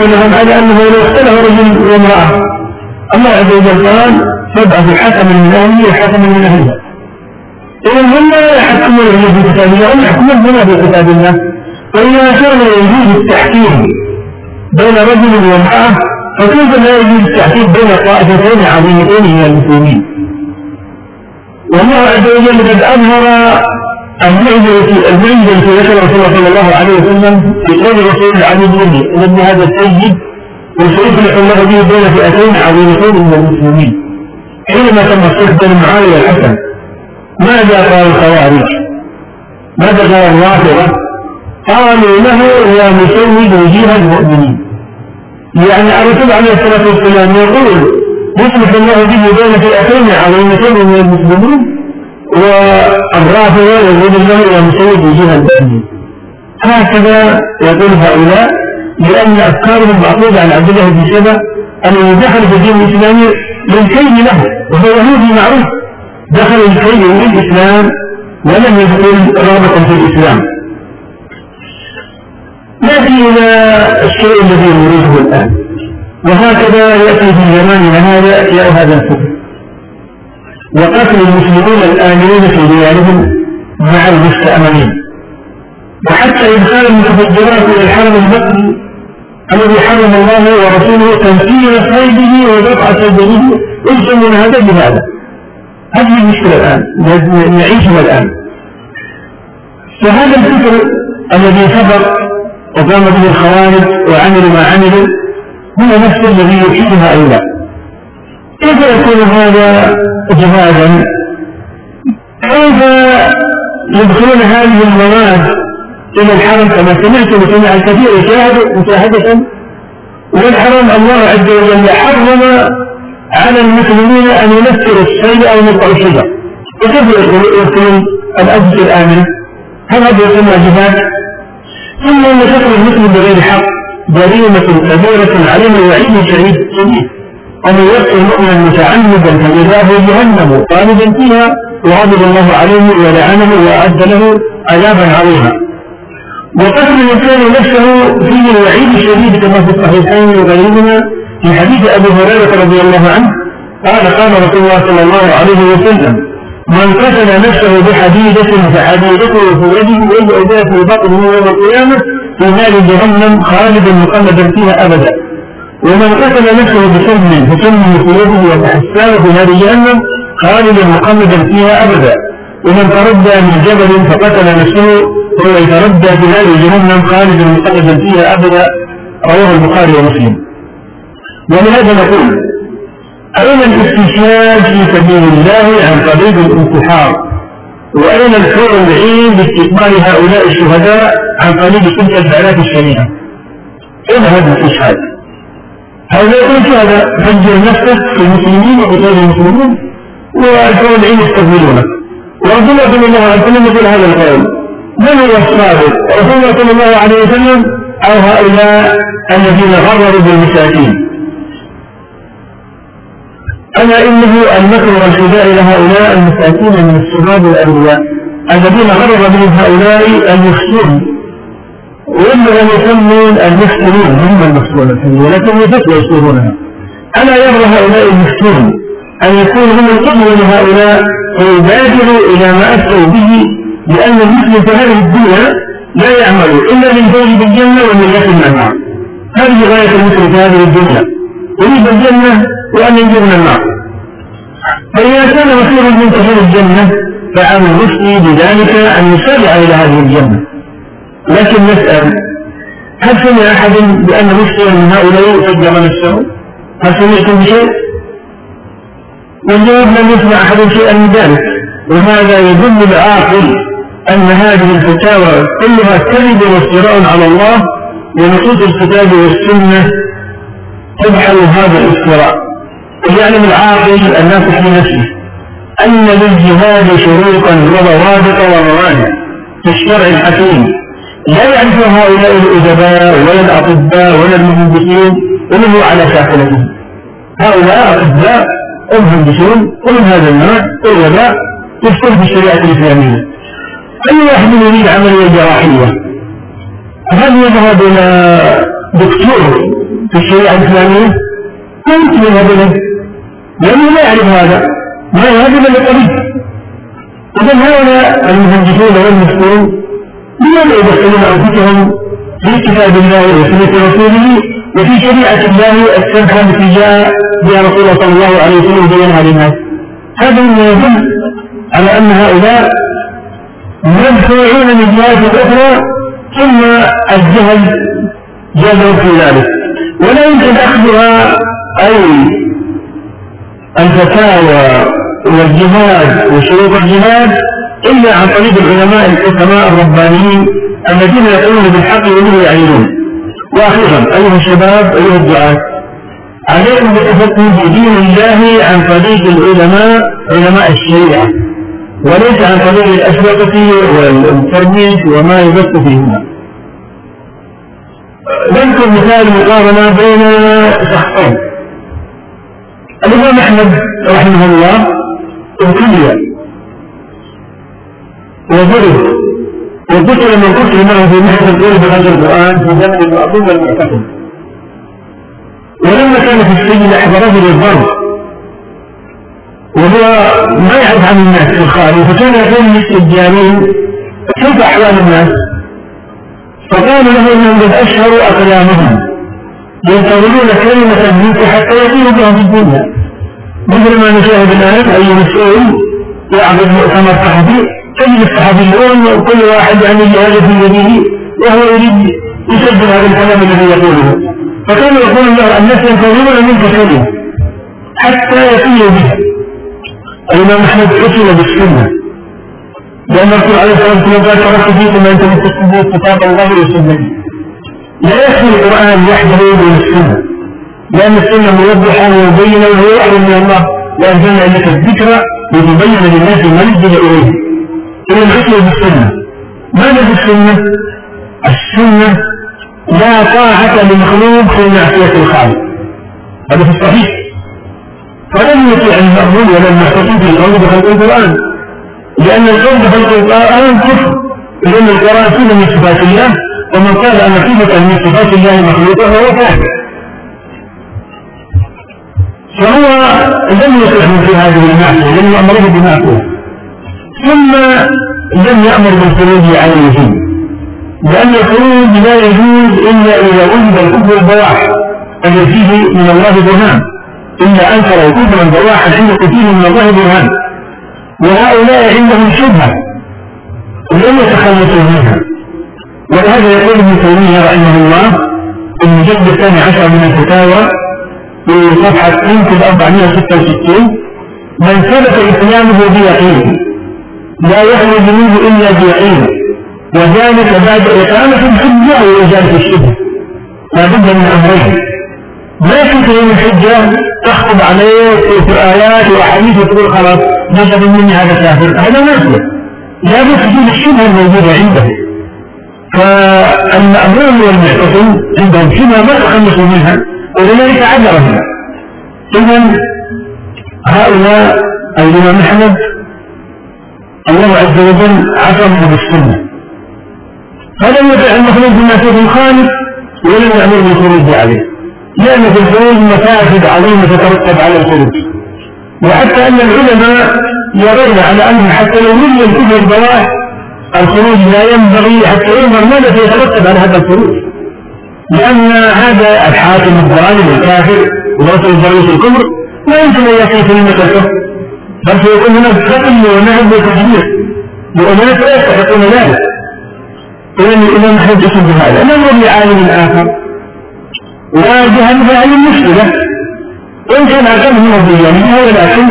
ونهم على أنه لو اختلف رجل وامرأة الله عز وجل قال فابعث حكما من أهله وحكما من إذا هم لا يحكمون في كتاب الله هم يحكمون بما في كتاب الله. وإذا كان يجوز التحكيم بين رجل وامرأة فكيف لا يجوز التحكيم بين طائفتين عظيمتين من المسلمين؟ والله عز وجل قد أظهر المعجزة المعجزة التي ذكر رسول الله صلى الله عليه وسلم في قول الرسول العلي بن ابن هذا السيد وسيصلح الله به بين فئتين عظيمتين من المسلمين حينما تم الصلح بين معاوية والحسن ماذا قال الخوارج؟ ماذا قال الرافضة؟ قالوا له يا مسود وجيه المؤمنين يعني الرسول عليه الصلاة والسلام يقول يصلح الله به بين فئتين عظيمتين من المسلمين والرافضة يقول الله يا مسود وجيه المؤمنين هكذا يقول هؤلاء لأن أفكارهم معقودة عن عبد الله بن سبا أنه دخل في الدين الإسلامي للكي له وهو يهودي معروف. دخل الكي للإسلام ولم يدخل رابطا في الإسلام. نأتي إلى الشيء الذي نريده الآن؟ وهكذا يأتي في زماننا هذا يأتي هذا الكفر وقتل المسلمون الآمنين في ديارهم مع المستأمنين. وحتى إدخال المتفجرات إلى الحرم المكي الذي حرم الله ورسوله تمثيل صيده ودفع صيده يلزمون هذا بهذا هذه المشكلة الآن نعيشها الآن. فهذا الفكر الذي سبق وقام به الخوارج وعملوا ما عملوا هو نفس الذي يحيط هؤلاء كيف يكون هذا جهادا؟ كيف يدخلون هذه المواد إلى الحرم كما سمعت وسمع الكثير يشاهد مشاهدة؟ والحرم الله عز وجل حرم على المسلمين أن يمثلوا الصيد أو يقطعوا الشجر. وكيف يدخلون الأجل الآمنة هل هذا يسمى جهاد؟ ثم أن شكر المسلم بغير حق جريمة كبيرة علينا وعيد شديد شديد. ومن يقتل مؤمنا متعمدا فجزاه جهنم خالدا فيها وغضب الله عليه ولعنه وأعد له عذابا عظيما. وقتل الإنسان نفسه فيه الوعيد الشديد كما في الصحيحين وغيرهما في حديث أبي هريرة رضي الله عنه قال قال رسول الله صلى الله عليه وسلم من قتل نفسه بحديدة فحديدته في يده بها في بطنه يوم القيامة في نار جهنم خالدا مخلدا فيها أبدا. ومن قتل نفسه في يده وتحساه في نار جهنم خالدا مخلدا فيها أبدا. ومن تردى من جبل فقتل نفسه هو يتردى في هذه جهنم خالدا مخلدا فيها أبدا. رواه البخاري ومسلم. ولهذا نقول أين الاستشهاد في سبيل الله عن طريق الانتحار؟ وأين الحور العين باستقبال هؤلاء الشهداء عن طريق تلك الفعلات الشنيعة؟ أين هذا الاستشهاد؟ هؤلاء يقول شهداء فجر نفسك في المسلمين وقتال المسلمين. والحور العين يستقبلونك ورسول الله صلى الله عليه وسلم يقول هذا القول. من هو الصادق؟ رسول الله صلى الله عليه وسلم أو هؤلاء الذين غرروا بالمساكين أما إنه المكر والخداع لهؤلاء المساكين من الشباب والأولياء الذين غرر بهم هؤلاء المفتون وإنما يسمون المفتونين هم المفتون الحقيقة لكن يفتوا يشترونها ألا يرى هؤلاء المفتون أن يكونوا هم القدوة لهؤلاء ويبادروا إلى ما أتوا به لأن المسلم في هذه الدنيا لا يعمل إلا للفوز بالجنة ومن يكن النار. هذه غاية المسلم في هذه الدنيا. يريد الجنة وأن من النار. فإذا كان مصير المنتهى الجنة فعلى المسلم بذلك أن يسارع إلى هذه الجنة. لكن نسأل هل سمع أحد بأن مسلما من هؤلاء فجر نفسه؟ هل سمعتم بشيء؟ والجواب لم يسمع أحد شيئا من ذلك وهذا يدل العاقل أن هذه الفتاوى كلها كذب وافتراء على الله ونصوص الكتاب والسنة تجعل هذا الافتراء ويعلم العاقل الناس في نفسه أن للجهاد شروطا وضوابط وموانع في الشرع الحكيم لا يعرف هؤلاء الأدباء ولا الأطباء ولا المهندسين ومن هو على شاكلتهم هؤلاء أطباء ومهندسون ومن هذا النوع أدباء يفتون في الشريعة الإسلامية. أي واحد يريد عملية جراحية هل يذهب إلى دكتور في الشريعة الإسلامية؟ لا يمكن يذهب إليه. لأنه لا يعرف هذا. ما يذهب إلى الطبيب. إذا هؤلاء المهندسون والمسؤولون لماذا يدخلون أنفسهم في كتاب الله وسنة رسوله وفي شريعة الله السمحة التي جاء بها رسول الله صلى الله عليه وسلم بينها للناس هذا مما يدل على أن هؤلاء مدفوعون من جهات أخرى ثم الجهل جاء في ذلك. ولا يمكن أخذها أي الفتاوى والجهاد وشروط الجهاد إلا عن طريق العلماء الحكماء الربانيين الذين يقولون بالحق وهم يعينون وأخيرا أيها الشباب أيها الدعاة عليكم بالتفقه في دين الله عن طريق العلماء علماء الشريعة وليس عن طريق الأشرطة والترميز وما يبث فيهما. نذكر مثال مقارنة بين شخصين. الإمام أحمد رحمه الله ابتلي وضرب وقتل من قتل معه في محنة القول بهذا القرآن في زمن المأمون والمعتقد. ولما كان في السجن أحضره للضرب وهو ما يعرف عن الناس في الخارج فكان يقول للسجانين كيف أحوال الناس. فقال له انهم قد اشهروا أقلامهم. ينتظرون كلمة منك حتى يقيموا بها في الدنيا. مثل ما نشاهد الآن أي مسؤول يعقد مؤتمر صحفي تجد الصحفيون وكل واحد يعني جهاز في يده وهو يريد يسجل هذا الكلام الذي يقوله. فكان يقول الله الناس ينتظرون منك كلمة حتى يقيموا بها الإمام أحمد قتل بالسنة. لأن الرسول عليه الصلاة والسلام قال تركت فيكم يتمسكون به كتاب الله وسنته لا يكفي القرآن وحده دون السنة لأن السنة موضحة ومبينة وهو أعلم من الله وأنزلنا إليك الذكرى لتبين للناس ما نزل إليه. إلى العقل بالسنة ماذا في السنة؟ السنة لا طاعة لمخلوق في معصية الخالق. هذا في الصحيح. فلم يطيع المأمون ولا المعتصم في بخلق القرآن. لأن القول بخلق القرآن كفر. لأن القرآن كله من صفات الله. ومن قال أن صفة من صفات الله مخلوقة فهو كافر. فهو لم يصلح في هذه المعصية لم يأمره بمعصية ثم لم يأمر بالخروج عن الوجود. لأن الخروج لا يجوز إلا إذا وجد الكفر البواح الذي فيه من الله برهان. إلا أنكر كفرا بواحا عند كثير من الله برهان. وهؤلاء عندهم شبهة لم يتخلصوا منها. ولهذا يقول ابن تيمية رحمه الله في المجلد الثاني عشر من الفتاوى في صفحة يمكن 466 من ثبت إسلامه بيقين لا يخرج منه إلا بيقين وذلك بعد إقامة الحجة وإزالة الشبهة. لا بد من أمرين. ما تكون الحجة تخطب عليه في آيات وأحاديث وتقول خلاص نشر مني هذا كافر. هذا ما يصلح. لابد تكون الشبهة الموجودة عنده. فالمأمون والمعتصم عندهم شبهة ما تخلصوا منها ولذلك عذرهم. إذا هؤلاء الإمام أحمد الله عز وجل عصمه بالسنة. فلم يدع المخلوق بما فيه الخالق ولم يأمر بالخروج عليه. لأن في الخروج مفاسد عظيمة تترتب على الخروج. وحتى أن العلماء يرون على أنه حتى لو نزل الكفر البواح الخروج لا ينبغي حتى ينظر ماذا سيترتب على هذا الخروج؟ لأن هذا الحاكم الظالم الكافر ورسل الجريس الكفر لا يمكن أن يقي كلمة الكفر بل سيكون هناك قتل ونهب وتجميع لأناس لا يستحقون ذلك. إذا الإمام يقول بهذا. ننظر لعالم آخر. وجهة هذه المشكلة وإن كان أقل من الديانية ولكن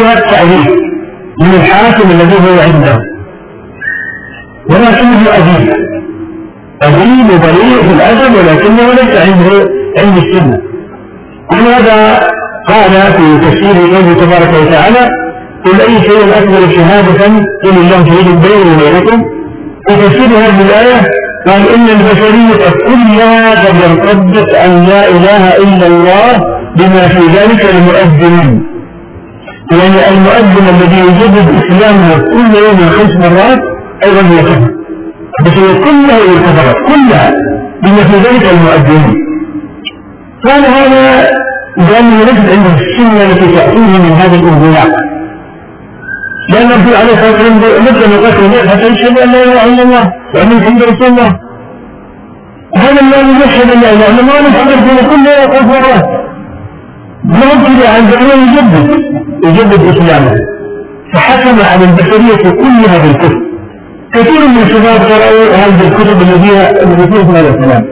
جهة التعليم من الحاكم الذي هو عنده. ولكنه أديب أديب وبريء في الأدب ولكنه ليس عنده علم السنة. ولهذا قال في تفسير قوله تبارك وتعالى قل أي شيء أكبر شهادة قل الله شهيد بيني وبينكم. وتفسير هذه الآية قال إن البشرية كلها قد ارتدت أن لا إله إلا الله بما في ذلك المؤذن يعني المؤذن الذي يجدد إسلامه كل يوم خمس مرات أيضا هو كفر. البشرية كلها هي كلها بما في ذلك المؤذنين قال هذا لأنه ليست عنده السنة التي تأتيه من هذا الانبياء لأن الرسول عليه الصلاة والسلام نبدأ من قتل حتى يشهد أن لا إله إلا الله وأن محمد رسول الله. هذا الذي يشهد أن لا إله إلا الله ونحن رسول كله يقول الله. ما يبتدي عن زمان يجدد؟ يجدد إسلامه. فحكم على البشرية كلها بالكفر. كثير من الشباب قرأوا هذه الكتب التي فيها التي فيها هذا الكلام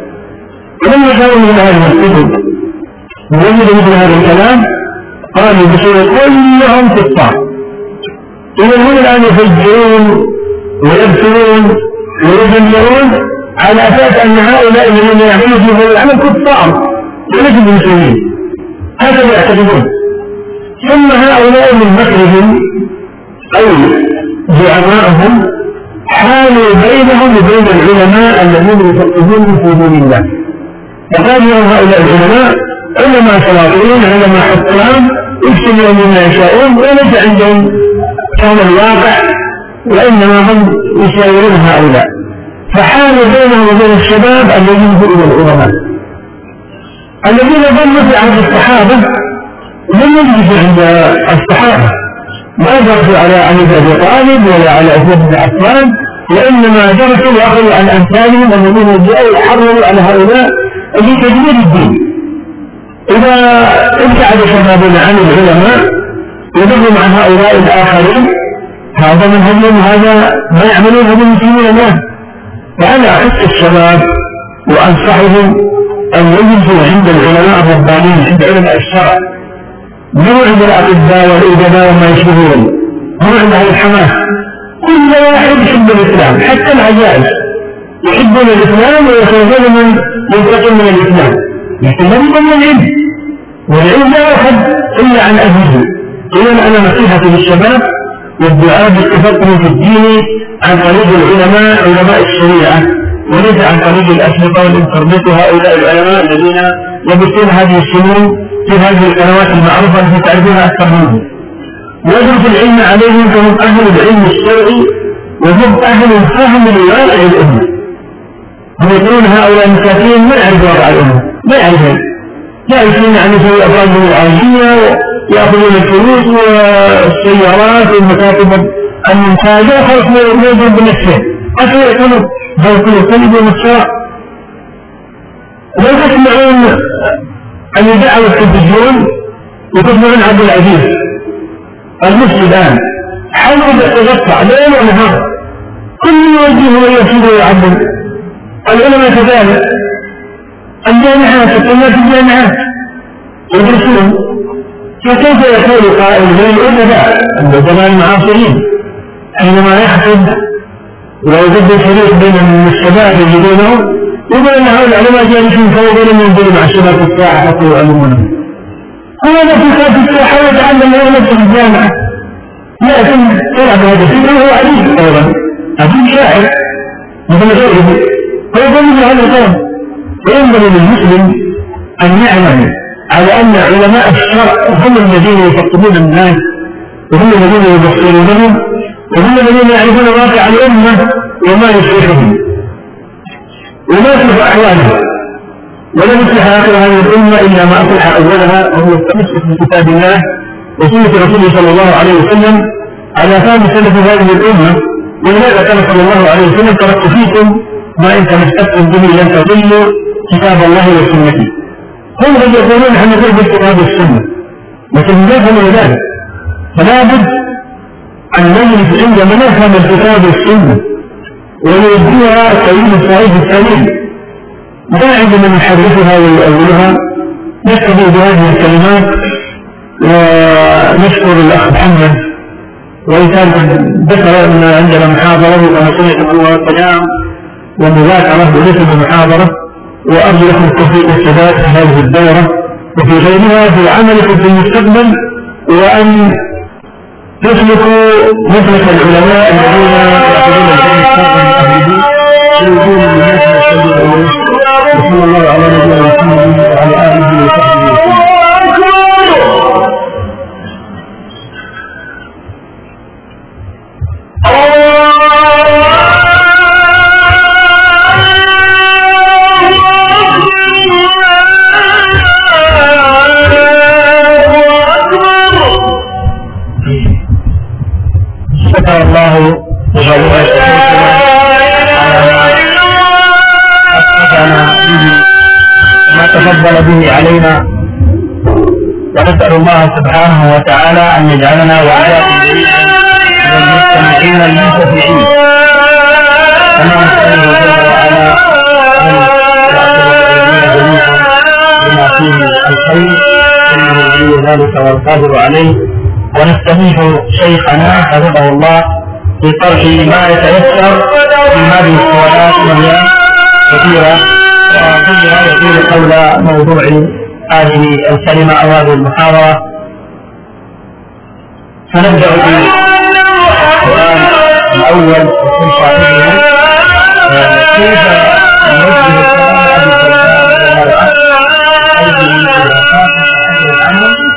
ولما من هذه الكتب. ووجدوا مثل هذا الكلام قالوا البشرية كلهم كفار. إذا هم الآن يفجرون ويبتلون ويدمرون على أساس أن هؤلاء الذين يعملون في هذا العمل كفار. وليسوا بمسلمين. هكذا يعتقدون. ثم هؤلاء من مكرهم أو زعمائهم حالوا بينهم وبين العلماء الذين يفقهون في دين الله. فقالوا هؤلاء العلماء علماء سلاطين علماء حكام يجتمعون بما يشاءون وليس عندهم كان الواقع وإنما هم يشاورون هؤلاء. فحال بينهم وبين الشباب الذين هم العلماء الذين ظنوا في عهد الصحابة لم يجلسوا عند الصحابة. ما درسوا على علي بن أبي طالب ولا على عثمان بن عفان وإنما درسوا وأخذوا عن أمثالهم الذين جاءوا يحرروا على هؤلاء لتدمير الدين. إذا ابتعد شبابنا عن العلماء يضرهم عن هؤلاء الآخرين هذا من هم هذا ما يعملون هم المسلمين الآن فأنا أحث الشباب وأنصحهم أن يجلسوا عند العلماء الربانيين عند علماء الشرع. مو عند الأطباء والإدباء وما يشبهون؟ مو عند أهل الحماس؟ كل واحد يحب الإسلام حتى العجائز. يحبون الإسلام ويخافون من ينتقم من الإسلام. لكن لم يكن العلم. والعلم لا يؤخذ إلا عن أهله. إذا أنا نصيحتي للشباب والدعاء بالتفقه في الدين عن طريق العلماء علماء الشريعة وليس عن طريق الأشرطة والإنترنت وهؤلاء العلماء الذين يبثون هذه السنون في هذه القنوات المعروفة التي تعرفونها أكثر منهم. ويدرس العلم عليهم فهم أهل العلم الشرعي وهم أهل الفهم لواقع الأمة. هم يقولون هؤلاء المساكين ما يعرفوا واقع الأمة ما يعرفون يعرفون أن يسوي أفراد العالمية يأخذون الفلوس والسيارات والمكاتب الممتازة وخلص يوجد بنفسه حتى يكونوا بيكونوا كلمة مشروع لا تسمعون أن يدعوا التلفزيون وتسمعون عبد العزيز. المفتي الآن. حاولوا يتغطى ليل ونهار. كل يوجه ويفيد ويعبد العلماء كذلك الجامعات الطلاب في الجامعات يدرسون فكيف يقول قائل؟ من الأدباء الأدباء المعاصرين. حينما يحسب ويجد الفريق بين الشباب يجدونه يقول أن هؤلاء العلماء جالسين فوق لم ينزلوا مع الشباب في الساحة حتى يعلمونهم هذا في الساحة ويتعلم هو نفسه في الجامعة. لكن طلع بهذا الشيء هو أديب أيضا. أديب شاعر مثل غيره فيقول مثل هذا القول. وينبغي للمسلم أن يعلم على أن علماء الشرع هم الذين يفقدون الناس وهم الذين يبصرونهم وهم الذين يعرفون واقع الأمة وما يصلحهم. وما يصلح أحوالهم. ولم يصلح آخر هذه الأمة إلا ما أصلح أولها وهو التمسك بكتاب الله وسنة رسوله صلى الله عليه وسلم. على فهم سلف هذه الأمة ولهذا كان صلى الله عليه وسلم تركت فيكم ما إن تمسكتم به لن تضلوا كتاب الله وسنته. هم قد يقولون نحن نقول بالكتاب والسنة لكن لا يفهم ذلك. فلا بد أن نجلس عند من يفهم الكتاب والسنة ويؤديها السليم الصحيح السليم. لا عند من يحرفها ويؤولها. نكتفي بهذه الكلمات ونشكر الأخ محمد. وإن كان ذكر أن عندنا محاضرة وأنا سمعت الله كلام ومذاكرة وليس بمحاضرة وأرجو لكم التوفيق والسداد في هذه الدورة وفي غيرها في عملكم في المستقبل وأن تسلكوا مسلك العلماء الذين يأخذون العلم الشرعي أهله سيكون للناس إليه وصلى الله على نبينا محمد وعلى آله شكر الله تجاوز أسعدنا به ما تفضل به علينا. ونسأل الله سبحانه وتعالى أن يجعلنا وإياكم جميعا من المستمعين المنتفعين كما نسأله جل وعلا أن يعتبر جميعا بما فيه الخير إنه ولي ذلك والقادر عليه. ونستميح شيخنا حفظه الله في طرح ما يتيسر من هذه السؤالات وهي كثيرة وكلها يطيل حول موضوع هذه الكلمة أو هذه المحاضرة. فنبدأ بالسؤال الأول وكل صاحبه كيف نوجه الكلام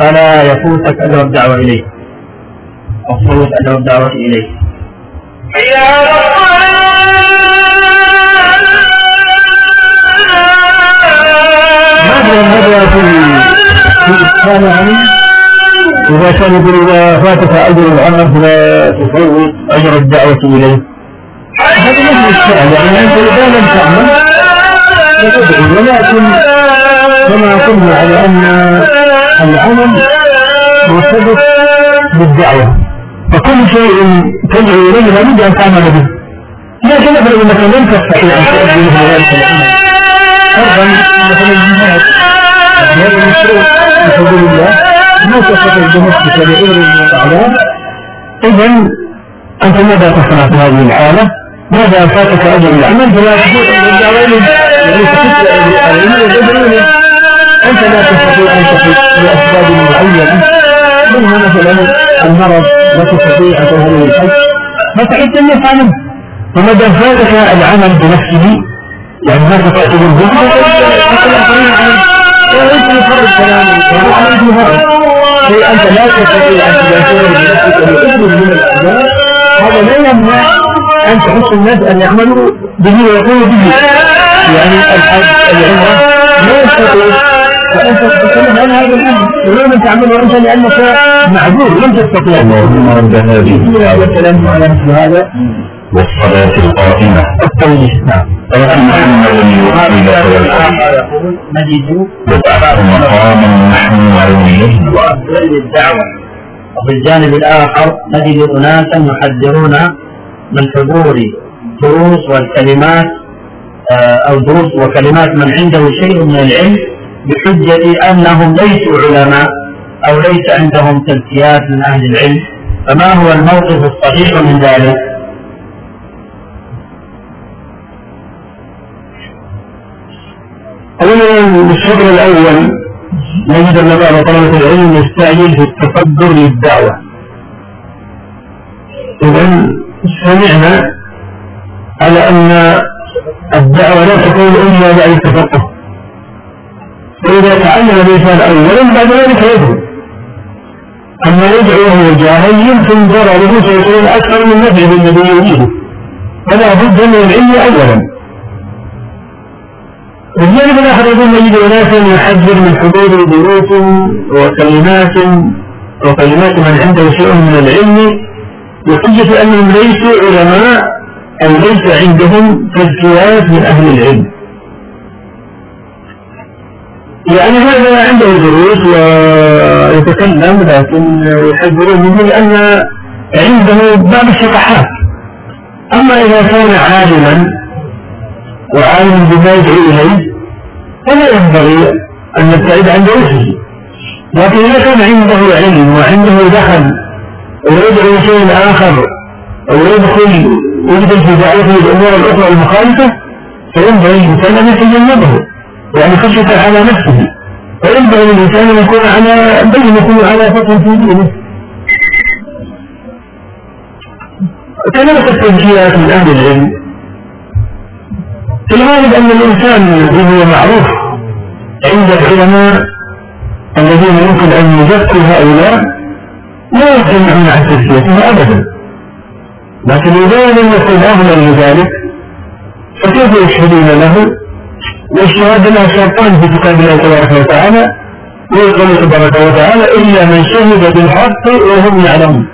فلا يفوتك أجر الدعوة إليه أو فوت أجر الدعوة إليه هذا في في إسلامهم إذا كان يقول إذا فاتك أجر العمل فلا تفوت أجر الدعوة إليه هذا هو السؤال. يعني أنت إذا لم تعمل فتدعو ولكن كما قلنا على أن العمل مرتبط بالدعوة. فكل شيء تدعو إليه لابد أن تعمل به. لكن افرض انك لم تستطيع أن تؤدي ذلك العمل فرضا مثلا الجهاد هذا المشروع حدود الله ما تستطيع بنفسك لغير الاعلام اذا أنت ماذا تصنع في هذه الحالة؟ ماذا فاتك اجر العمل؟ فلا الدعوين يعني تفتح العلم يدعون أنت لا تستطيع أن تقف لأسباب معينة. منها مثلا المرض لا تستطيع أن تذهب للحج فتعد الناس عنه. دام فاتك العمل بنفسه؟ يعني ما تفعل بالهم وانت مفرد كلامه وانت مفرد شيء أنت لا تستطيع أن تدافعه بنفسك لابن من الأعداء. هذا لا يمنع أن تحث الناس أن يعملوا به ويقولوا به. يعني الحج العمرة لا يستطيع فانت هذا تعمله انت لانك معذور لم تستطيع اللهم هذه هذا والصلاة القائمة نعم نجد مقاما الدعوة وفي الجانب الآخر نجد أناسا يحذرون من حضور دروس والكلمات آه، أو دروس وكلمات من عنده شيء من العلم بحجة أنهم ليسوا علماء أو ليس عندهم تزكيات من أهل العلم فما هو الموقف الصحيح من ذلك؟ أولا الشطر الأول نجد أن بعض طلبة العلم يستعجل في التقدر للدعوة إذا سمعنا على أن الدعوة لا تكون إلا بعد التفقه فإذا تعلم الإنسان أولا بعد ذلك يدعو أما يدعو وهو جاهل يمكن ضرره سيكون أكثر من نفعه الذي يريده. فلا بد من العلم أولا. والجانب الآخر يقول نجد أناسا يحذر من حضور دروس وكلمات وكلمات من عنده شيء من العلم بحجة أنهم ليسوا علماء أو ليس عندهم تزكيات من أهل العلم. يعني هذا عنده دروس ويتكلم لكن يحذرون منه لأن عنده بعض الشطحات. أما إذا كان عالما وعالم بما يدعو إليه فلا ينبغي أن نبتعد عن دروسه. لكن إذا كان عنده علم وعنده دخل ويدعو شيء آخر أو يدخل يدخل في دعوته الأمور الأخرى المخالفة فينبغي الإنسان أن يتجنبه يعني خشية على نفسه. فينبغي للإنسان أن يكون على بينة على فتح في دينه. كذلك التزكيات من أهل العلم. في الغالب أن الإنسان هو معروف عند العلماء الذين يمكن أن يزكوا هؤلاء لا يمكن عن تزكيتها أبدا. لكن إذا لم يكن أهلا لذلك فكيف يشهدون له؟ والشهادة لها شرطان في كتاب الله تبارك وتعالى ويقول تبارك وتعالى إلا من شهد بالحق وهم يعلمون.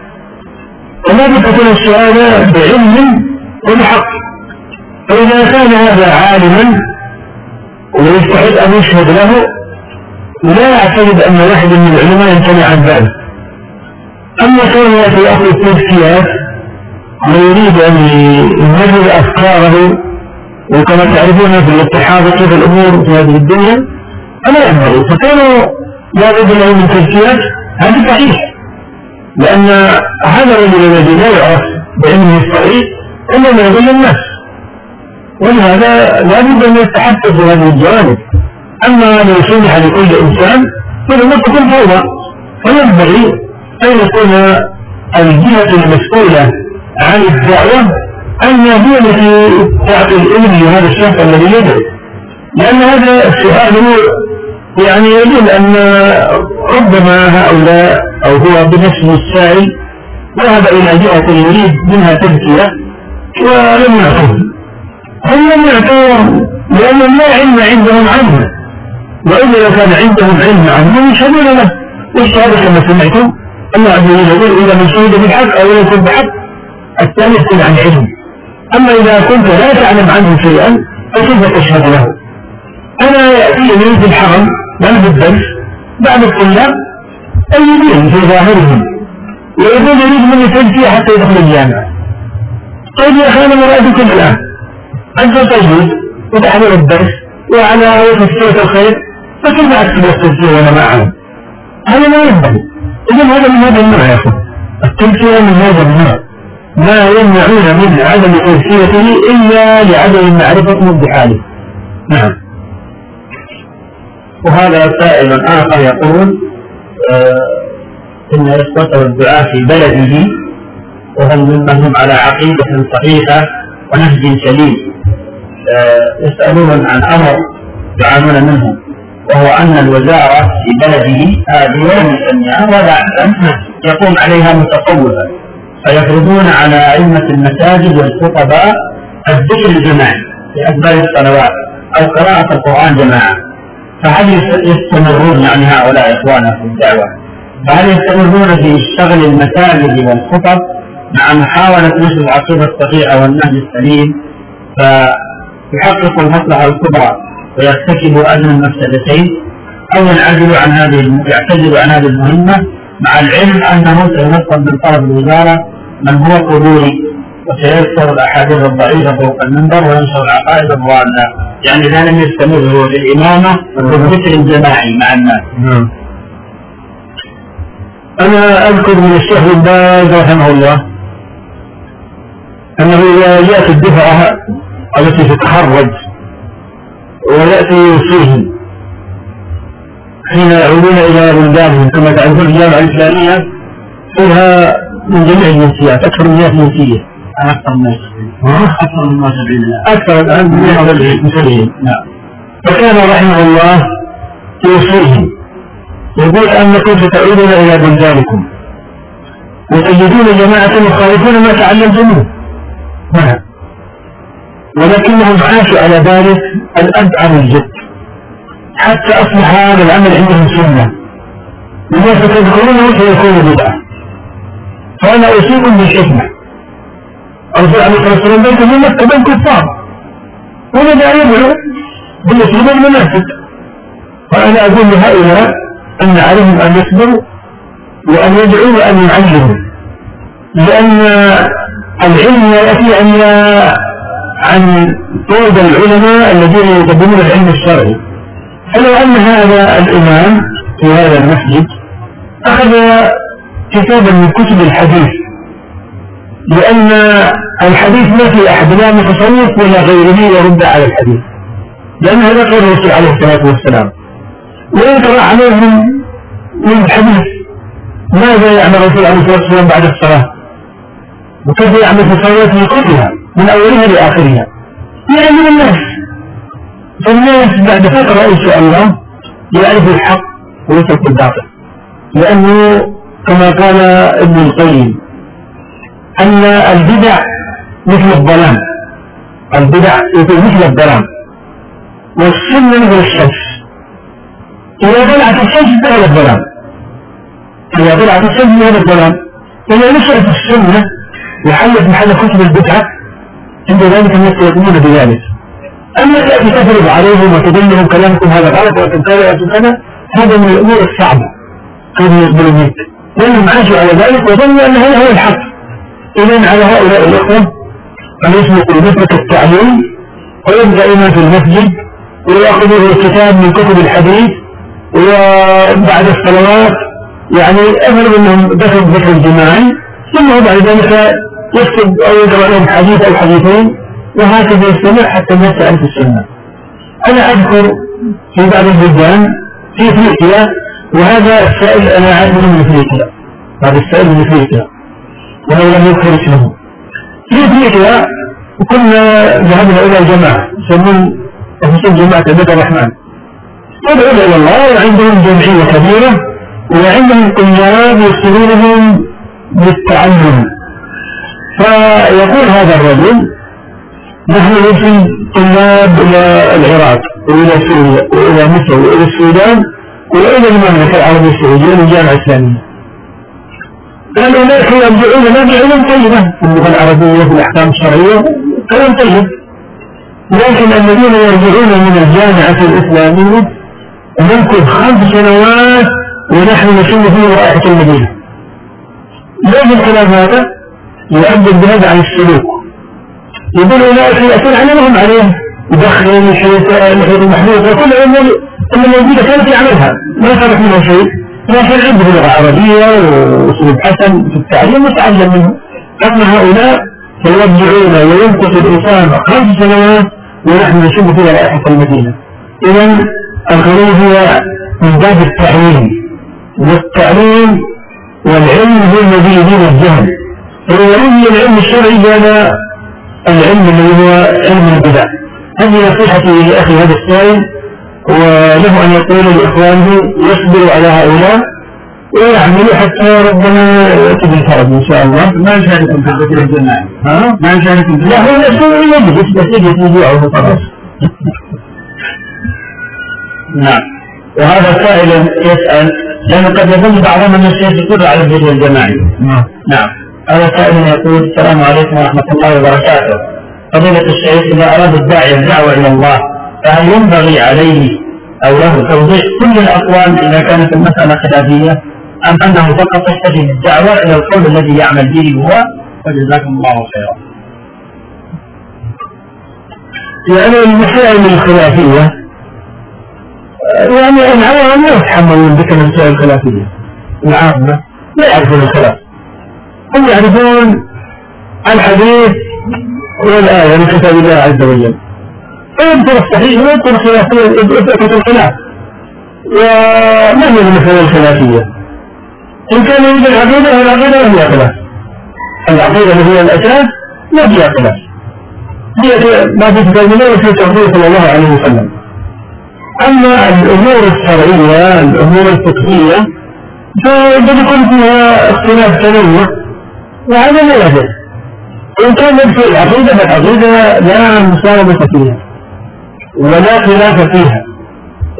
بد تكون الشهادة بعلم وبحق فإذا كان هذا عالما ويستحق أن يشهد له لا أعتقد أن واحد من العلماء يمتنع عن ذلك. أما كون يأتي أخذ التزكيات ويريد أن يمرر أفكاره وكما تعرفون في الاتحاد كيف الأمور في هذه الدنيا فلا ينبغي فكانوا لا بد له من تزكيات هذا صحيح. لأن هذا الرجل الذي لا يعرف بعلمه الصحيح إنما يضل الناس. ولهذا لا بد أن يتحدث بهذه الجوانب. أما لو سمح لكل إنسان فلما تكون فوضى فينبغي أن يكون الجهة المسؤولة عن الدعوة أن هي التي تعطي الإذن لهذا الشخص الذي يدعو. لأن هذا السؤال يعني يدل أن ربما هؤلاء أو هو بنفسه السائل ذهب إلى جهة يريد منها تذكية ولم يعطوه. هم لم يعطوه؟ لأنهم لا علم عندهم عنه. وإلا لو كان عندهم علم عنه يشهدون له. والشهادة كما سمعتم؟ الله عز وجل يقول إذا من شهد بالحق أو ليس الثاني يكون عن علم. أما إذا كنت لا تعلم عنه شيئا فكيف تشهد له؟ أنا يأتيني في الحرم بعد الدرس بعد الطلاب طيبين في ظاهرهم ويقول يريد مني تزكية حتى يدخل الجامعة طيب يا أخي أنا مرادكم الآن. أنت طيب وتحضر الدرس وعلى وجه سورة الخير فكيف أكتب التزكية وأنا ما أعلم هذا ما ينبغي إذا هذا من هذا النوع يا أخي التزكية من هذا النوع ما يمنعون من عدم تزكيته إلا لعدم معرفتهم بحاله. نعم. وهذا سائل آخر يقول آه إن إخوته الدعاء في بلده وهم ممن هم على عقيدة صحيحة ونهج سليم آه يسألون عن أمر يعانون منه وهو أن الوزارة في بلده هذه لم يسميها ولا يقوم عليها متطوفا فيفرضون على أئمة المساجد والخطباء الذكر الجماعي في أسباب الصلوات أو قراءة القرآن جماعة. فهل يستمرون يعني هؤلاء إخوانا في الدعوة؟ فهل يستمرون في شغل المساجد والخطب مع محاولة نشر العقيدة الصحيحة والنهج السليم؟ فيحققوا المصلحة الكبرى ويرتكبوا أدنى المفسدتين؟ أو ينعزلوا عن هذه يعتزلوا عن هذه المهمة؟ مع العلم أنه سينصب من طرف الوزارة من هو قبوري وسيذكر الأحاديث الضعيفة فوق المنبر وينشر العقائد الضالة. يعني إذا لم يستمر هو بالإمامة والذكر الجماعي مع الناس. نعم. أنا أذكر من الشيخ بن باز رحمه الله أنه إذا جاءت الدفعة التي تتخرج ويأتي يوصيهم حين يعودون إلى بلدانهم كما تعرفون الجامعة الإسلامية فيها من جميع الجنسيات أكثر من 100 جنسية. أكثر من أكثر من 170 أكثر الآن من 170 نعم. فكان رحمه الله يوصيهم يقول أنكم ستعودون إلى بلدانكم. وتجدون جماعة يخالفون ما تعلمتموه. نعم. ولكنهم عاشوا على ذلك الأب عن الجد. حتى أصبح هذا العمل عندهم سنة. وما ستذكرونه سيكون بدعة فأنا أصيب بالحكمة. الرسول عليه الصلاة والسلام بيت من مكة بين كفار. ولذا يدعو بالأسلوب المناسب فأنا أقول لهؤلاء أن عليهم أن يصبروا وأن يدعوا وأن يعلموا. لأن العلم يأتي عن عن طلب العلماء الذين يقدمون العلم الشرعي. فلو أن هذا الإمام في هذا المسجد أخذ كتابا من كتب الحديث لأن الحديث ما في أحد لا متصوف ولا غيره يرد على الحديث لأن هذا قول الرسول عليه الصلاة والسلام. ويقرأ عليهم من الحديث ماذا يعمل الرسول عليه الصلاة والسلام بعد الصلاة؟ وكيف يعمل في صلاته كلها من أولها لآخرها؟ يعلم الناس فالناس بعد فترة إن شاء الله يعرف الحق ويترك الباطل. لأنه كما قال ابن القيم أن البدع مثل الظلام. البدع مثل الظلام. والسنة مثل الشمس. إذا طلعت الشمس ذهب الظلام. إذا طلعت الشمس ذهب الظلام. إذا نشرت السنة وحلت محل كتب البدعة عند ذلك الناس يقومون بذلك. أما تأتي تفرض عليهم وتقول لهم كلامكم هذا غلط وأنتم كذا وأنتم كذا هذا من الأمور الصعبة. كانوا يقبلوا منك لأنهم عاشوا على ذلك وظنوا أن هذا هو الحق. إذا على هؤلاء الأخوة أن يسلكوا مثلك التعليم ويبدأ في المسجد ويأخذوا الكتاب من كتب الحديث وبعد الصلوات يعني أفضل أنهم ذكر الذكر الجماعي ثم بعد ذلك يكتب أو يقرأ لهم حديث أو حديثين. وهكذا يستمر حتى يسأل في السنة. أنا أذكر في بعض البلدان في افريقيا وهذا السائل أنا أعرفه من أفريقيا. هذا السائل من أفريقيا. وهو لم يذكر اسمه. في افريقيا كنا ذهبنا إلى جماعة يسمون انفسهم جماعة عباد الرحمن. يدعون إلى الله وعندهم جمعية كبيرة وعندهم طلاب يرسلونهم للتعلم. فيقول هذا الرجل نحن نرسل طلاب إلى العراق وإلى سوريا وإلى مصر وإلى السودان وإلى المملكة العربية السعودية والجامعة الإسلامية قالوا نحن يرجعون لنا بعلم طيبة في اللغة العربية في الأحكام الشرعية كلام طيب. لكن الذين يرجعون من الجامعة الإسلامية نمكث خمس سنوات ونحن نشم فيه رائحة المدينة. ليش الكلام هذا؟ يؤدي بهذا عن السلوك. يقول أولئك يأتون عليهم عليه يدخلون الشيطان المحلوق وكل عمر الموجودة كانت يعملها ما صار منها شيء. لكن عنده لغة عربية وأسلوب حسن في التعليم وتعلم منه. أما هؤلاء فيرجعون وينقص الإنسان خمس سنوات ونحن نشم فيها رائحة المدينة. إذا الخروج من باب التعليم. والتعليم والعلم هو الذي يزيل الجهل فهو العلم الشرعي بين العلم الذي هو علم البدع. هذه نصيحتي لأخي هذا السائل وله أن يقول لإخوانه يصبروا على هؤلاء ويعملوا حتى ربنا يأتي بالفرج إن شاء الله. ما نشارككم في الذكر الجماعي؟ ها؟ ما نشارككم في لا هو نفسه يجلس بس يجلس يجوعه خلاص نعم. وهذا سائل يسأل لأنه قد يظن بعضهم أن الشيخ يقر على الذكر الجماعي. نعم. نعم. هذا سائل يقول السلام عليكم ورحمة الله وبركاته. فضيلة الشيخ إذا أراد الداعي الدعوة إلى الله فهل ينبغي عليه أو له توضيح كل الأقوال إذا كانت المسألة خلافية؟ أم أنه فقط يحتاج الدعوة إلى القول الذي يعمل به هو؟ وجزاكم الله خيرا. يعني المسائل الخلافية يعني العوام لا يتحملون ذكر المسائل الخلافية العامة لا يعرفون الخلاف. هم يعرفون الحديث والآية من كتاب الله عز وجل. فيذكر الصحيح ويذكر الخلافية يذكر الخلاف. وما هي المسألة الخلافية؟ إن كان يريد العقيدة فالعقيدة ما فيها خلاف العقيدة اللي هي الأساس ما فيها خلاف هي ما في كتاب الله وفي تقرير صلى الله عليه وسلم. أما الأمور الشرعية الأمور الفقهية فقد يكون فيها اختلاف تنوع وهذا لا يجوز. وإن كان يدخل العقيدة فالعقيدة لا مساومة فيها ولا خلاف فيها.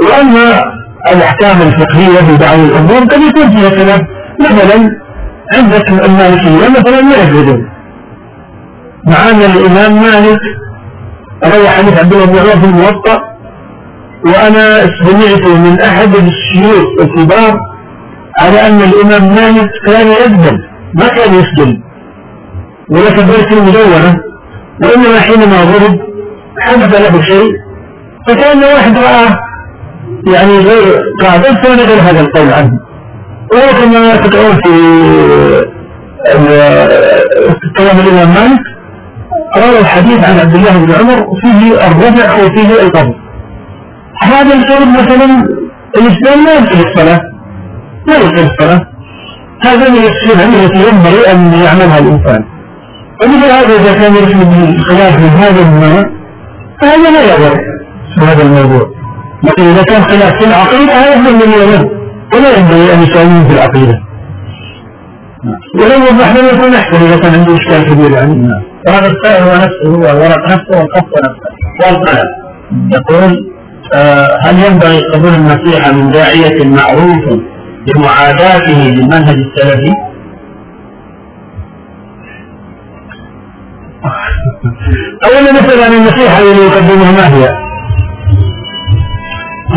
وأما الأحكام الفقهية في بعض الأمور قد يكون فيها خلاف. مثلا عندك المالكية مثلا ما يجوزون مع أن الإمام مالك روى حديث عبد الله بن عمر في الموطأ وأنا سمعت من أحد الشيوخ الكبار على أن الإمام مالك كان يسجد ما كان يسجد ولا كبرت المدونة. وإنما حينما ضرب حدث له شيء. فكأن واحد رأى يعني غير قاعدة فنقل هذا القول عنه. وهو كما تقرأون في كلام الإمام مالك روى الحديث عن عبد الله بن عمر فيه الرفع وفيه القبض. هذا القول مثلا الإسلام لا يدخل الصلاة. لا يدخل الصلاة. هذا من السنن التي ينبغي أن يعملها الإنسان. ومثل هذا إذا كان يرسم الخلاف من هذا النوع فهذا لا يضر في هذا الموضوع. لكن إذا كان خلاف في العقيدة هذا من اليمن ولا ينبغي أن يساومون في العقيدة. ولو وضحنا يكون أحسن إذا كان عنده إشكال كبير يعني وهذا السائل هو نفسه هو الورق نفسه والخط نفسه. والقلم. يقول آه هل ينبغي قبول النصيحة من داعية معروف بمعاداته للمنهج السلفي؟ أولا مثلا النصيحة التي يقدمها ما هي؟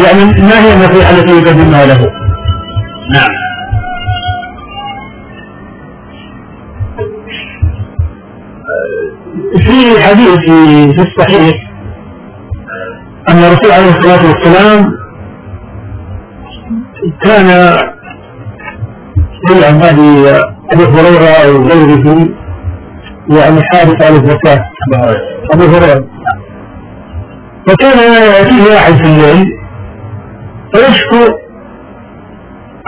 يعني ما هي النصيحة التي يقدمها له؟ نعم في حديث في الصحيح أن الرسول عليه الصلاة والسلام كان عن هذه أبي هريرة أو غيره يعني حارس على الزكاة أبو هريرة. فكان يأتيه واحد في الليل فيشكو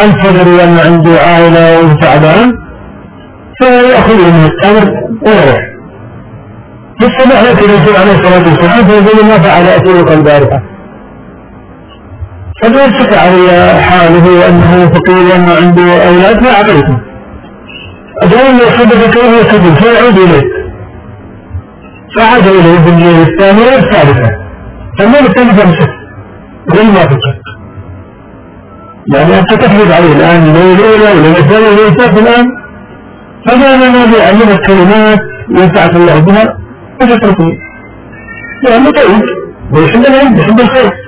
الفجر وأن عنده عائلة وتعبان فيأخذ من التمر ويروح. في الصباح يأتي الرسول عليه الصلاة والسلام فيقول ما فعل أسيرك البارحة؟ قد علي حاله وأنه فقير وأنه عنده أولاد ما أعطيته. أجل صدق كيف يكذب فيعود إليه فعاد إليه في الليلة الثانية والثالثة. فالليلة الثالثة مسك غير ما فكر يعني أنت تفرض عليه الآن الليلة الأولى والليلة الثانية والليلة الثالثة الآن. فقال أنا بيعلمك كلمات ينفعك الله بها؟ فتتركه لأنه طيب ويحب العلم يحب الخير.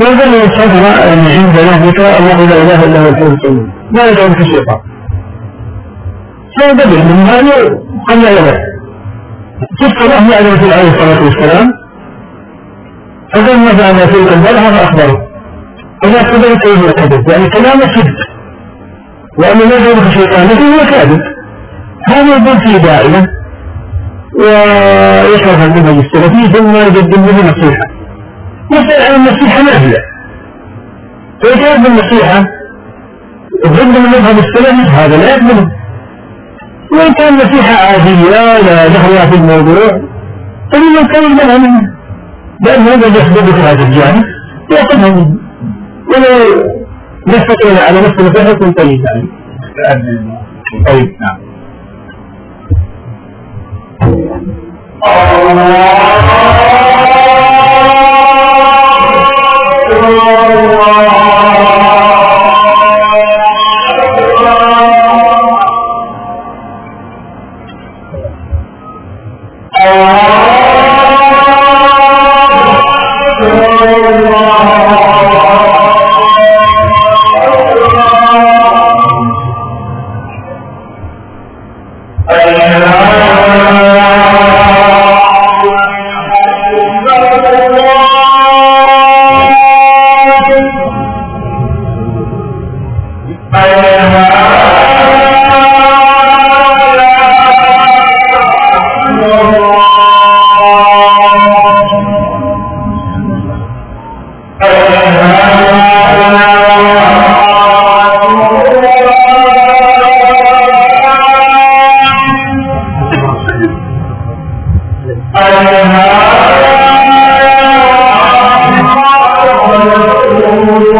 فهذا الصبر أن عند ربك الله لا إله إلا هو الحي القيوم. لا يدعو في الشيطان. فهذا من هذا قال لا في الصلاة بعد الرسول عليه الصلاة والسلام فعل في القلب هذا أخبره. إذا كذب كيف يكذب يعني كلامه صدق. وأنه لا يدعو في الشيطان هو كاذب هذا يكون في دائما ويشرف المنهج السلفي ثم يقدم له نصيحة. يسأل عن النصيحة فإذا كانت النصيحة ضد المذهب السلفي هذا لا يقبله وإن كان نصيحة عادية لا دخل في الموضوع. فمن كان المذهب منه لأن هذا يخدم في هذا الجانب يأخذها منه ولو نستطيع على نفس المسألة يكون طيب يعني. طيب نعم. الله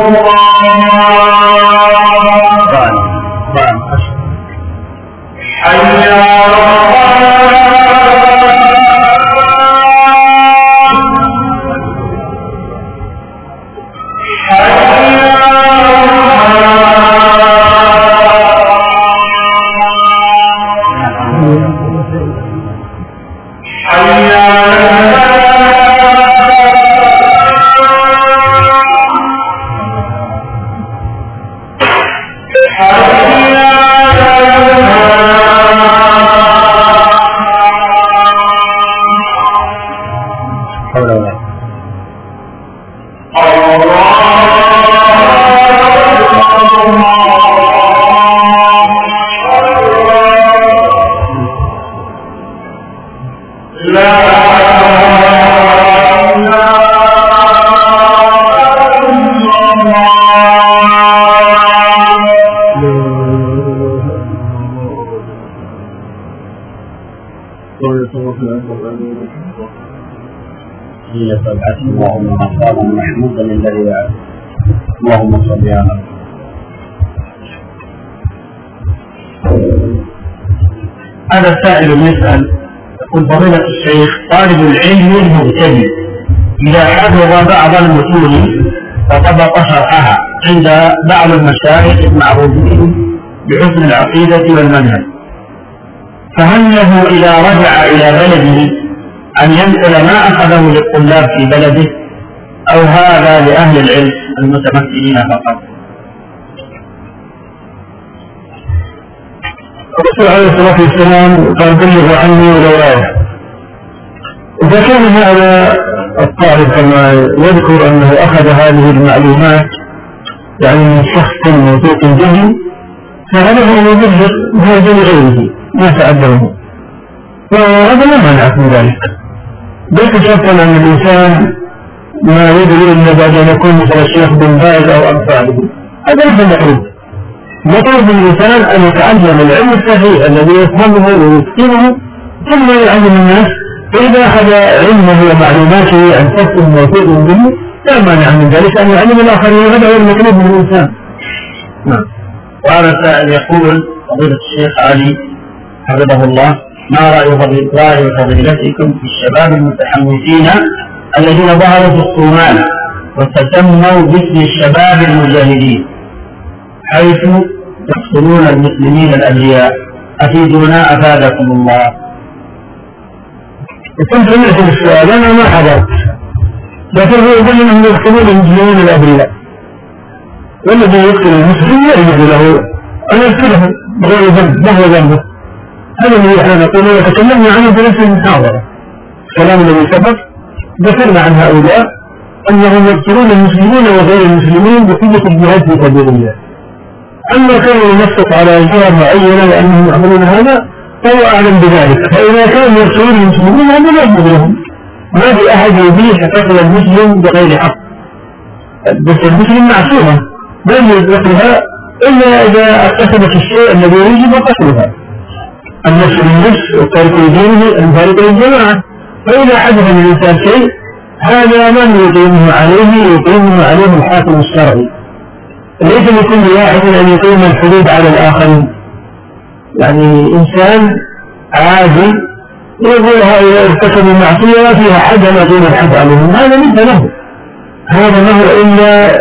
اللهم السائل يسأل يقول فضيلة الشيخ طالب العلم المبتدئ إذا حفظ بعض المتون وطبق شرحها عند بعض المشايخ المعروفين بحسن العقيدة والمنهج. فهل له إذا رجع إلى بلده أن ينقل ما أخذه للطلاب في بلده؟ أو هذا لأهل العلم المتمكنين فقط؟ الرسول عليه الصلاة والسلام قال بلغوا عني ولو إذا كان هذا الطالب كما يذكر أنه أخذ هذه المعلومات يعني من شخص موثوق به فهذا هو يبلغ هذا لغيره ما تعلمه. وهذا لا مانع من ذلك. ليس شرطا أن الإنسان ما يدري إلا بعد أن يكون مثل الشيخ بن باز أو أمثاله. هذا ليس المطلوب مطلوب الإنسان أن يتعلم العلم الصحيح الذي يفهمه ويتقنه ثم يعلم الناس فإذا أخذ علمه ومعلوماته عن شخص موثوق به لا مانع من ذلك أن يعلم الآخرين هذا هو المطلوب من الإنسان. نعم. وهذا السائل يقول فضيلة الشيخ علي حفظه الله ما رأي فضيلتكم في الشباب المتحمسين الذين ظهروا في الصومال وتسموا باسم الشباب المجاهدين؟ حيث يقتلون المسلمين الأبرياء أفيدونا؟ أفادكم الله. كنت سمعت السؤال أنا ما حضرت. لكن هو يقول أنهم يقتلون المسلمين الأبرياء والذي يقتل المسلم لا يجب له أن يقتله بغير ذنب. ما هو ذنبه؟ هذا الذي إحنا نقول وتكلمنا عنه في نفس المحاضرة. الكلام الذي سبق. ذكرنا عن هؤلاء أنهم يقتلون المسلمين وغير المسلمين بقوة الجهاد في سبيل الله. أما كانوا ينصت على جهة معينة لأنهم يعملون هذا فهو أعلم بذلك. فإذا كانوا يقتلون المسلمين هذا لا لهم. ما في أحد يبيح قتل المسلم بغير حق. بس المسلم معصومة يجوز قتلها إلا إذا اقتسمت الشيء الذي يجب قتلها. النفس بالنفس وترك دينه الفارق للجماعة فإذا حدث للإنسان شيء هذا من يقيمه عليه يقيمه عليه الحاكم الشرعي. ليس لكل واحد أن يقيم الحدود على الآخرين. يعني إنسان عادي يقول هؤلاء ارتكبوا معصية فيها حد أن يقيم الحد عليهم. هذا ليس له. هذا ما هو إلا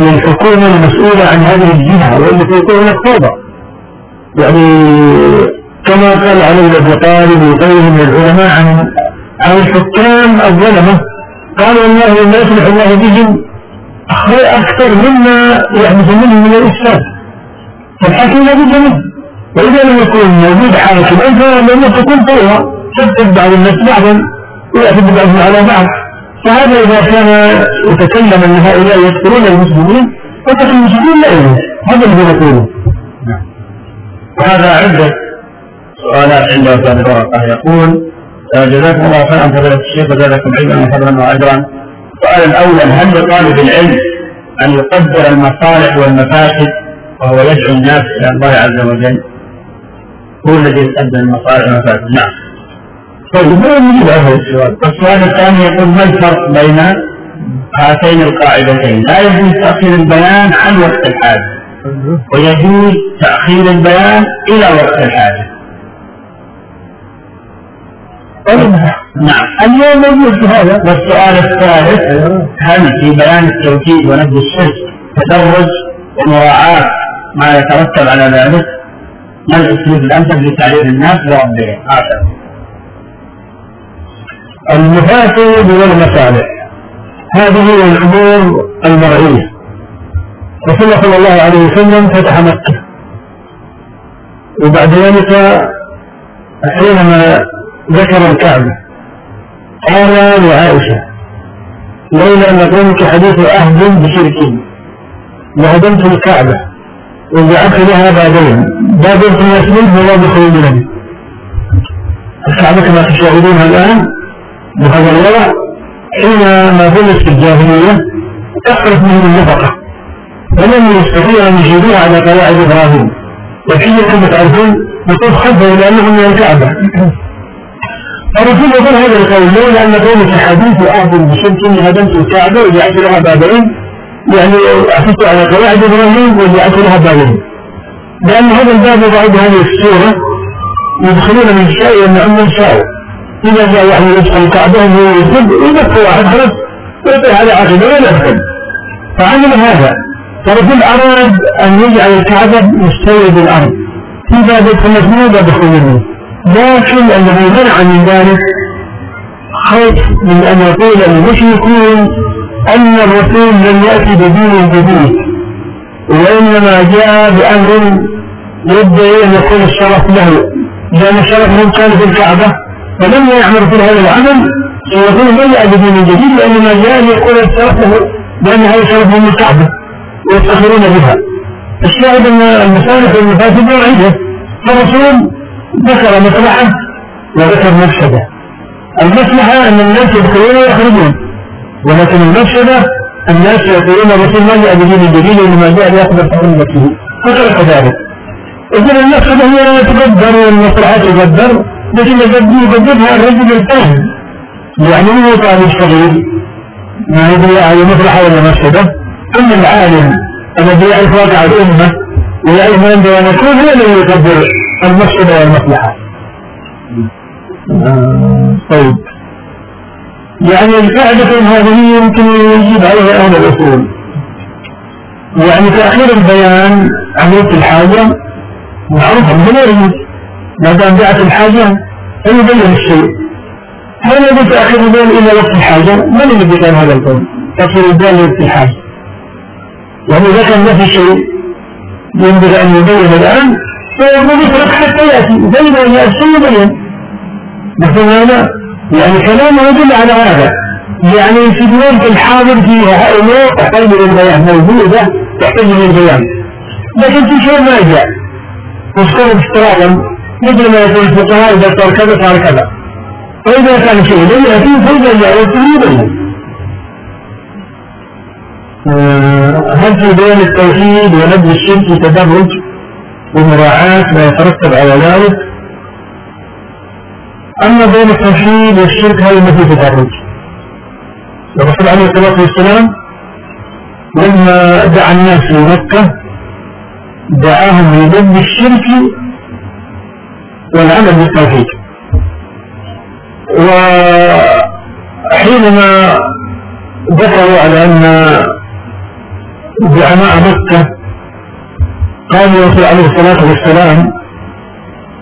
للحكومة المسؤولة عن هذه الجهة سيكون هناك فوضى يعني كما قال علي بن طالب وغيره من العلماء عن عن الحكام الظلمة. قالوا الله لا يصلح الله بهم أكثر مما يحدث منه من الإفساد فالحاكم لابد منه وإذا لم يكن موجود حاكم أنت لم تكن فوضى تتبع بعض الناس بعضا ويأخذ بعضهم على بعض. فهذا إذا كان يتكلم أن هؤلاء يذكرون المسلمين فقط المسلمين لا يجوز. هذا الذي نقوله وهذا عدة سؤالات عند أستاذ الورقة يقول جزاكم الله خيرا فضيلة الشيخ وزادكم علما وفضلا وأجرا. السؤال الأول هل لطالب العلم أن يقدر المصالح والمفاسد وهو يدعو الناس إلى الله عز وجل؟ هو الذي يقدر المصالح والمفاسد. نعم. طيب ما نجيب هذا السؤال؟ السؤال الثاني يقول ما الفرق بين هاتين القاعدتين؟ لا يجوز تأخير البيان عن وقت الحاجة ويجوز تأخير البيان إلى وقت الحاجة نعم. اليوم موجود هذا. والسؤال الثالث هل في بيان التوكيد ونبذ الشرك تدرج ومراعاة ما يترتب على ذلك؟ ما الأسلوب الانسب لتعليم الناس بربهم هكذا المفاسد والمصالح. هذه هي الأمور المرئية. رسول الله صلى الله عليه وسلم فتح مكة. وبعد ذلك حينما ذكر الكعبة قال لعائشة لولا أن قومك حديث أهل بشركين لهدمت الكعبة. وجعلت لها بابين. باب في يسلم ولا بخروج منه الكعبة كما تشاهدونها الآن بهذا الوضع حينما بلت الجاهلية كثرت منهم النفقة. فلم يستطيعوا أن يجيبوها على قواعد إبراهيم. وحين كما تعرفون خلفه لأنهم من الكعبة. الرسول يقول هذا القول لولا أن قومك حديث أهد بشرك هدمت الكعبة وجعلت لها بابين يعني أخذت على قواعد إبراهيم وجعلت لها بابين. لأن هذا الباب بعد هذه السورة يدخلون من شاء ويمنعون من شاء. إذا جاء واحد يدخل الكعبة وهو يدخل يدخل واحد خلاص يطيح على عقبة ولا يدخل فعمل هذا فالرسول أراد أن يجعل الكعبة مستوية بالأرض في باب يدخل منه باب منه لكن الذي منع من ذلك خوف من أن يقول المشركون أن الرسول لم يأتي بدين جديد وإنما جاء بأمر يدعي أن يكون الشرف له. لأن الشرف من كان في الكعبة فلما يعمل في هذا العمل سيكون من يأتي بدين جديد لأنما جاء ليكون الشرف له لأن هذا الشرف من الكعبة ويفتخرون بها. الشاهد أن المصالح والمفاسد واحدة فالرسول ذكر مصلحة وذكر مفسدة. المصلحة أن الناس يدخلون ويخرجون ولكن المفسدة الناس يقولون الرسول ما جاء بدين جديد إنما جاء ليأخذ حكم نفسه. فكيف ذلك؟ إذن المفسدة هي لا تقدر والمصلحة تقدر لكن يقدرها الرجل الفاهم يعني مو طالب الصغير ما يدري هذه مصلحة ولا مفسدة. أما العالم الذي يعرف واقع الأمة ويعرف من أن يكون هو الذي يقدر المفسدة والمصلحة. آه، طيب. يعني القاعدة هذه يمكن يجيب عليها أهل الأصول. يعني تأخير البيان وقت الحاجة معروف يجوز. ما دام جاءت الحاجة فيبين الشيء. هل يجوز تأخير البيان إلى وقت الحاجة؟ من الذي كان هذا القول؟ تأخير البيان لوقت الحاجة. يعني إذا كان ما في شيء ينبغي أن يبين الآن فيقول يترك حتى يأتي زي ما يأتي يبين مثل هذا يعني كلامه يدل على هذا. يعني في الوقت الحاضر في هؤلاء تحتاج للبيان موجودة تحتاج للبيان لكن في شيء ما جاء. مفترض افتراضا. مثل ما يقول الفقهاء إذا صار كذا صار كذا. فإذا كان شيء لم يأتي فإذا جاء يبين هل في بين التوحيد ونبذ الشرك تدرج؟ ومراعاة ما يترتب على ذلك. أما بين التوحيد والشرك هذا ما في تدرج. الرسول عليه الصلاة والسلام لما دعا الناس في مكة دعاهم لذب الشرك والعمل بالتوحيد. وحينما ذكروا على أن زعماء مكة قال الرسول عليه الصلاة والسلام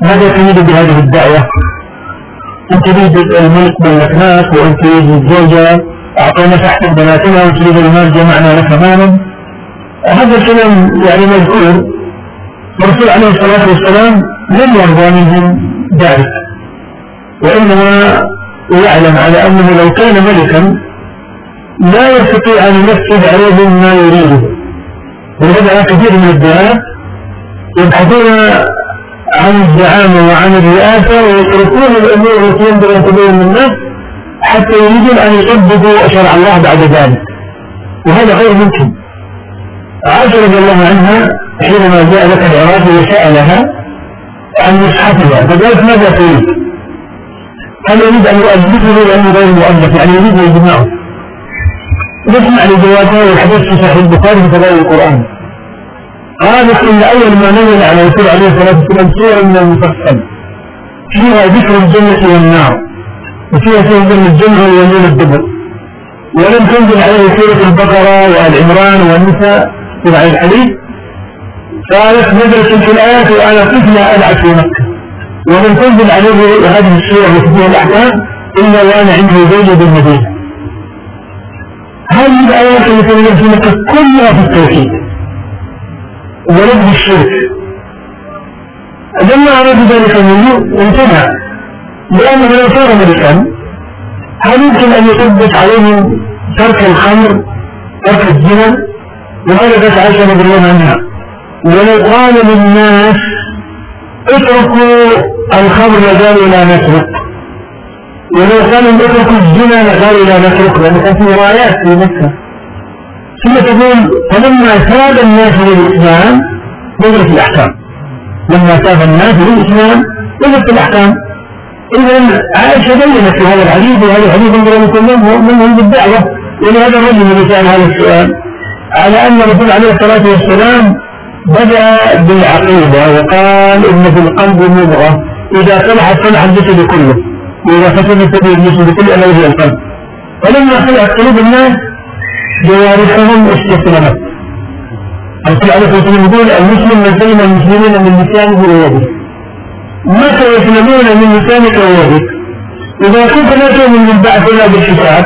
ماذا تريد بهذه الدعوة؟ أن تريد الملك ملكناك وأن تريد الزوجة أعطونا تحت بناتنا وأن تريد المال جمعنا لك مالا. هذا الكلام يعني مذكور. الرسول عليه الصلاة والسلام لم يرضى منهم ذلك وإنما يعلم على أنه لو كان ملكا لا يستطيع أن ينفذ عليهم ما يريده. ولهذا كثير من الدعاة يبحثون عن الزعامة وعن الرئاسة ويتركون الأمور التي ينبغي أن تبين للناس حتى يريدون أن يطبقوا شرع الله بعد ذلك. وهذا غير ممكن. عائشة رضي الله عنها حينما جاء لك العراقي وسألها عن مصحفها فقالت ماذا تريد؟ هل يريد أن يؤلفه لأنه غير مؤلف يعني يريد يجمعه نسمع لجوابها والحديث في صحيح البخاري في القرآن. قالت إن أول ما نزل على رسول عليه الصلاة والسلام سورة من المفصل. فيها ذكر الجنة والنار وفيها سورة الجنة واليمين الدبر ولم تنزل عليه سورة البقرة وآل عمران والنساء في الحديث قالت نزلت تلك الآيات وأنا طفلة ألعب في مكة. ولم تنزل عليه هذه السورة التي فيها الأحكام إلا وأنا عندي زوجة بالمدينة هذه الآيات التي في مكة كلها في التوحيد. ولد الشرك. لما أراد ذلك منه انتهى. لأنه لو صار ملكا هل يمكن أن يثبت عليهم ترك الخمر ترك الزنا؟ بس عائشة رضي الله عنها؟ ولو قال للناس اتركوا الخمر لقالوا لا نترك. ولو كانوا يتركوا الزنا لقالوا لا نترك. لأن كان في روايات في مكة. ثم تقول فلما ساد الناس للإسلام نزلت الأحكام. لما ساد الناس للإسلام نزلت الأحكام. إذا عائشة بينت في هذا الحديث وهذا الحديث الله عليه وسلم بالدعوة ولهذا الرجل الذي سأل هذا السؤال على أن الرسول عليه الصلاة والسلام بدأ بالعقيدة وقال إن في القلب مضغة إذا صلحت صلح الجسد كله وإذا فسد الجسد كله ألا وهي القلب. فلما خلعت قلوب الناس جوارحهم استسلمت. الرسول عليه الصلاة والسلام يقول المسلم من سلم المسلمين من لسانه ويده. متى يسلمون من لسانك ويدك؟ إذا كنت لا تؤمن من بعث ولا بالحساب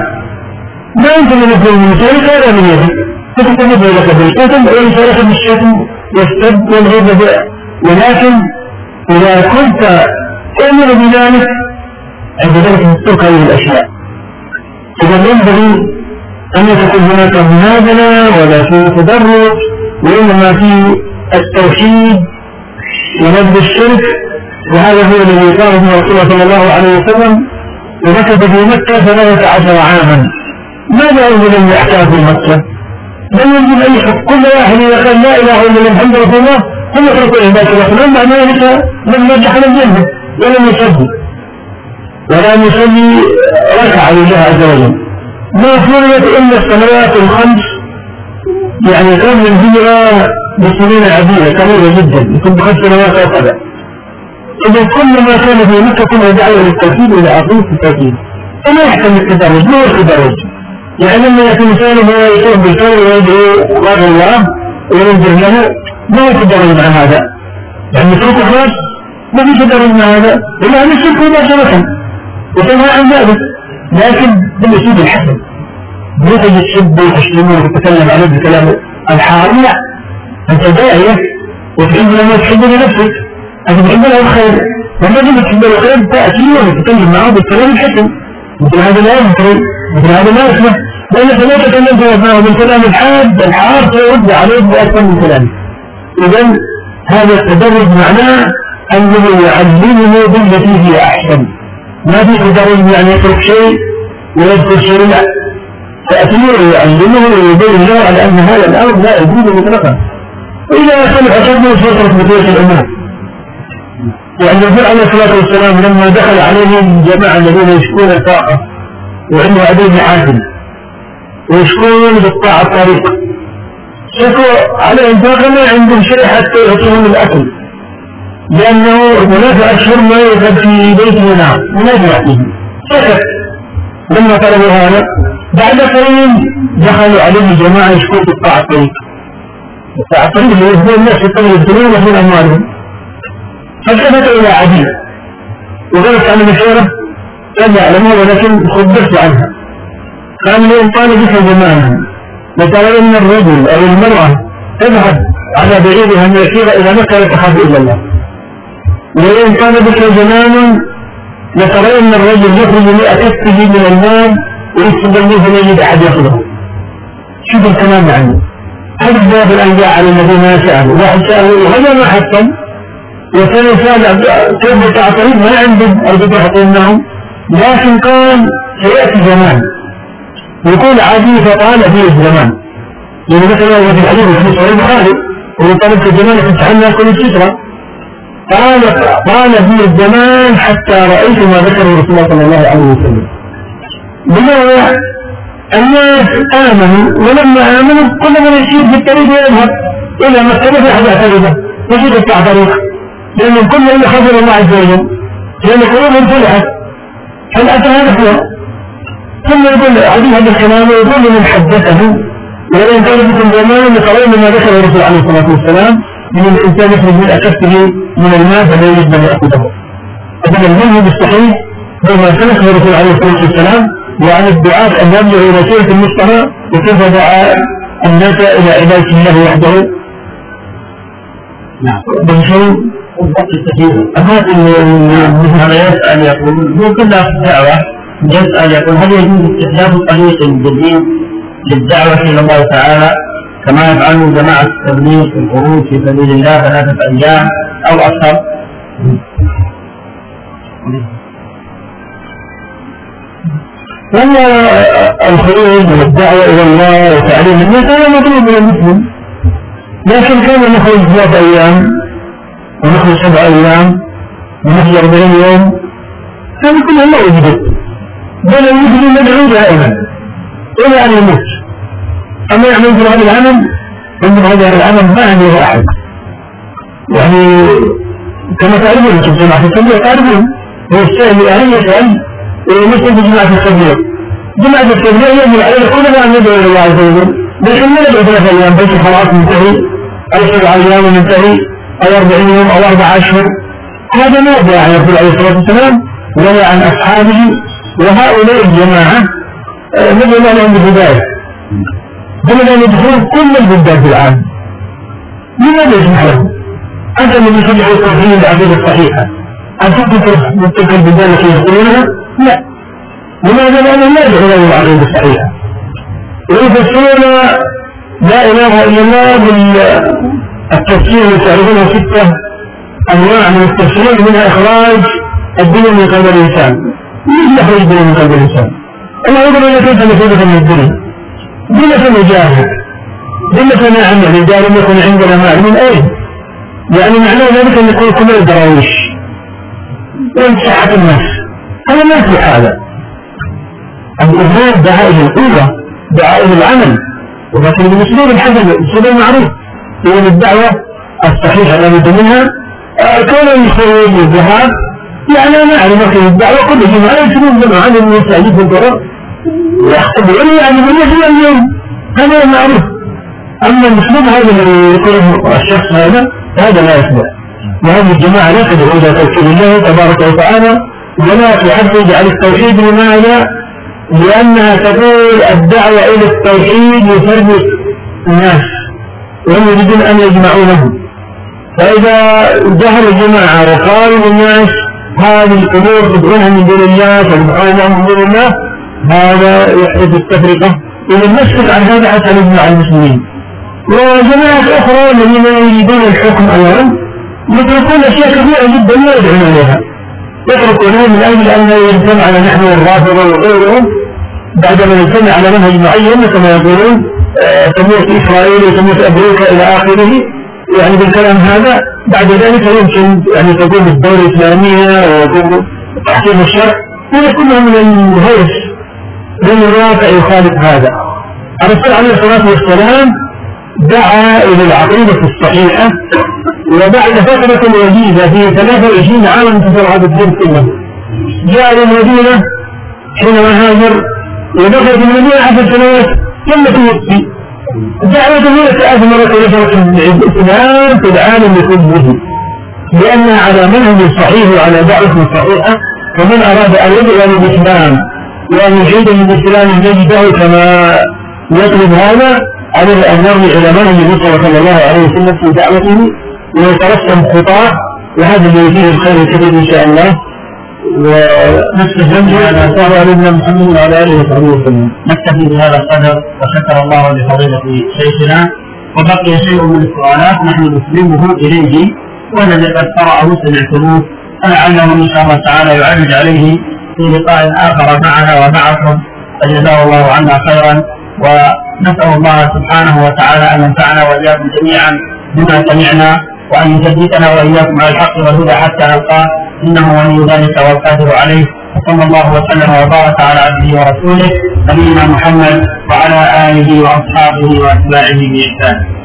ما أنت من يكون من لسانك ولا من يدك. فتكتب لك بالكتب ويشارك بالشتم والسب والغضب ولكن إذا كنت تؤمن بذلك عند ذلك تترك هذه الأشياء. إذا ينبغي أن يكون هناك منازلة ولا في تدرج وإنما في التوحيد ونبذ الشرك. وهذا هو الذي قال ابن رسول الله صلى الله عليه وسلم ومكث في مكة ثلاثة عشر عاما. ماذا ينزل من أحكام في مكة؟ لم ينزل أي حكم كل واحد إذا قال لا إله إلا الله محمد رسول الله هم يتركوا عبادة الرحمن مع ذلك لم يدخل الجنة ولم يصلي. ولم يصلي ركعة لله عز وجل. ما فرضت إلا الصلوات الخمس. يعني قبل الهجرة بسنين عديدة قريبة جدا يكون بخمس سنوات أو كذا إذا كل ما كان في مكة كله دعوة للتوحيد إلى عقيدة التوحيد فما يحتمل التدرج ما هو التدرج يعني لما يكون إنسان هو يقوم بالخير ويدعو الله الله وينزل له ما هو التدرج مع هذا؟ يعني في الخاص ما في تدرج مع هذا. إلا أن الشرك مباشرة. وتنهى عن ذلك. لكن بالأسلوب الحسن لا تجد تسب وتشتمه وتتكلم عليه بكلام الحار لا أنت داعية وتحب لما تحب لنفسك أنت تحب له الخير تجد تحب له الخير تأتي وتتكلم معه بالكلام الحسن. مثل هذا لا يمكن مثل هذا لا يسمح لأنك لا تكلمت معه بالكلام الحاد الحار سيرد عليه بأكثر من كلامه إذا هذا التدرج معناه أنه يعلمه بالتي هي أحسن. ما في تدرج يعني يترك شيء ويذكر شيء لا. تأثير يعلمه ويبين له على أن هذا الأمر لا يجوز مطلقا. وإذا سمع صدمه فترة بقية الأمور وأن النبي عليه الصلاة والسلام لما دخل عليهم جماعة الذين يشكون الطاقة وعنده بن حاتم ويشكون بالطاعة الطريق شكوا على الباقي ما عندهم شيء حتى يعطوهم الأكل؟ لأنه هناك أشهر ما يوجد في بيت ينام هناك يعطيهم سكت لما طلبوا هذا بعد قليل دخلوا عليه جماعة بالطاعة الطريق الطاعة الطريق اللي يهدون الناس يطلبوا الدنيا ويهدون أموالهم. فالتفت إلى عدي وغلت عن المشورة. لم يعلمها ولكن خبرت عنها. قال لي إن طال بك زمانا لترى الرجل أو المرأة تذهب على بعيدها أن يسير إلى مكة لا تخاف إلا الله. وإن كان بك زمان لترين الرجل يخرج لأكفه من المال ويستدلوه لا يجد أحد يأخذه شوف الكلام عنه هذا باب الأنبياء على الذين سألوا واحد سألوا هذا ما حتى وكان يسأل كيف تعترض ما عندهم أرجو يحطونهم لكن قال سيأتي زمان. يقول عادي فطال فيه الزمان يعني مثلا في الحديث في صحيح البخاري ومن طلبت الزمان تتحمل كل السترة قال قال في الزمان حتى رأيت ما ذكره رسول الله صلى الله عليه وسلم. بمعنى الناس آمنوا ولما آمنوا كل من يسير في الطريق يذهب إلى مكة في أحد اعترضه يجد يقطع طريق. لأن كل اللي خبر الله عز وجل. لأن قلوبهم فتحت فالأثر هذا هو. ثم يقول عديد هذا الكلام ويقول من حدثه ولئن كان بكم زمان لقرأنا ما ذكر الرسول عليه الصلاة والسلام. من الإنسان يخرج من أكفه من الماء فلا يجب أن يأخذه. إذا المنهج الصحيح هو ما سلك الرسول عليه الصلاة والسلام وعن الدعاة أن يبلغوا سورة المصطفى وكيف دعا الناس إلى عبادة الله وحده. نعم. بنشوف هذا يسأل يقول هو كلها في الدعوة يسأل يقول هل يجوز استحداث طريق جديد للدعوة إلى الله تعالى؟ كما يفعله جماعة التبليغ في الخروج في سبيل الله ثلاثة أيام أو أكثر. وهو الخروج والدعوة إلى الله وتعليم الناس هذا مطلوب من المسلم. لكن كان نخرج ثلاثة أيام ونخرج سبع أيام ونخرج أربعين يوم هذا كله لا يوجد. بل المسلم يدعو دائما إلى أن يموت. أما يعمل في هذا العمل عندما هذا العمل ما عنده أحد. يعني كما تعرفون في جماعة التبليغ تعرفون هو السائل الآن يسأل في جماعة التبليغ جماعة التبليغ يجب عليه كل ما يدعو إلى الله عز وجل. لكن لا يدعو ثلاثة أيام بس خلاص منتهي. أو سبع أيام منتهي أو أربعين يوم أو أربع أشهر. هذا ما جاء عن الرسول عليه الصلاة والسلام ولا عن أصحابه. وهؤلاء الجماعة آه، نبي الله لهم الهداية أن يدخلون كل البلدان في العالم لماذا يسمح لهم؟ أنت الذي تدعو توحيد العقيدة الصحيحة أن تدخل من تلك البلدان التي يدخلونها؟ لا لماذا؟ لأنهم لا إلى العقيدة الصحيحة ويفسرون لا إله إلا الله بالتفسير اللي تعرفونه ستة أنواع من التفسير منها إخراج الدنيا من قلب الإنسان مين يخرج الدنيا من قلب الإنسان؟ الله يقول لك كيف نفيدك من الدنيا؟ دنيا مجاهد. دنيا نعم يعني دار يكون عندنا مال من أين؟ يعني معناه ذلك أن يكون كل الدراويش. وإن صحة الناس. هذا ما في هذا الإظهار دعائم القوة دعائم العمل. ولكن بالنسبة الحسن الأسلوب المعروف هي الدعوة الصحيحة لابد منها آه، كون الخروج والذهاب يعني أنا أعلم في الدعوة كل جمعة يكتبون جمعة المساجد في يعني من يجي اليوم. هذا معروف أما الأسلوب هذا اللي يقوله الشخص هذا هذا لا يصلح وهذه الجماعة لا تدعو إلى توحيد الله تبارك وتعالى ولا تحدد على التوحيد لماذا؟ لأنها تقول الدعوة إلى التوحيد يفرق الناس وهم يريدون أن يجمعونهم فإذا ظهر الجماعة وقالوا للناس هذه الأمور تدعونها من دون الله تدعونها من دون الله هذا يحدث التفرقة. إذا نسكت عن هذا حتى نجمع المسلمين. وجماعة أخرى الذين يريدون الحكم أولا يتركون أشياء كثيرة جدا لا يدعون إليها. يتركونها من أجل أن يجتمعنا نحن الرافضة وغيرهم. بعدما نجتمع على منهج معين كما يقولون تموت آه، إسرائيل وتموت أمريكا إلى آخره. يعني بالكلام هذا بعد ذلك يمكن يعني تقوم الدولة الإسلامية ويقوم تحكيم الشرع هذا كله من الهيس من الواقع يخالف هذا. الرسول عليه الصلاة والسلام دعا إلى العقيدة الصحيحة وبعد فترة وجيزة في 23 عاما انتصر هذا الدين كله جاء إلى المدينة حينما هاجر ودخل في المدينة عشر سنوات ثم توفي. دعوته هي ثلاث مرات إلى الإسلام في العالم كله لأنها على منهج صحيح وعلى دعوة صحيحة فمن أراد أن يدعو للإسلام وأن يعيد للإسلام جيده كما يطلب هذا عليه أن يرجع إلى منهج الرسول صلى الله عليه وسلم في دعوته ويترسم خطاه وهذا اللي فيه الخير الكبير إن شاء الله ونستفهم على صلى علينا محمد وعلى آله وصحبه وسلم. نكتفي بهذا القدر وشكر الله لفضيلة شيخنا وبقي شيء من السؤالات نحن نسلمه إليه والذي قد قرأه سمعتموه فلعله إن شاء الله تعالى يعرج عليه في لقاء آخر معنا ومعكم. فجزاه الله عنا خيرا. ونسأل الله سبحانه وتعالى أن ينفعنا وإياكم جميعا بما سمعنا وأن يثبتنا وإياكم على الحق والهدى حتى نلقاه. إنه ولي ذلك والقادر عليه. وصلى الله وسلم وبارك على عبده ورسوله نبينا محمد وعلى آله وأصحابه وأتباعه بإحسان.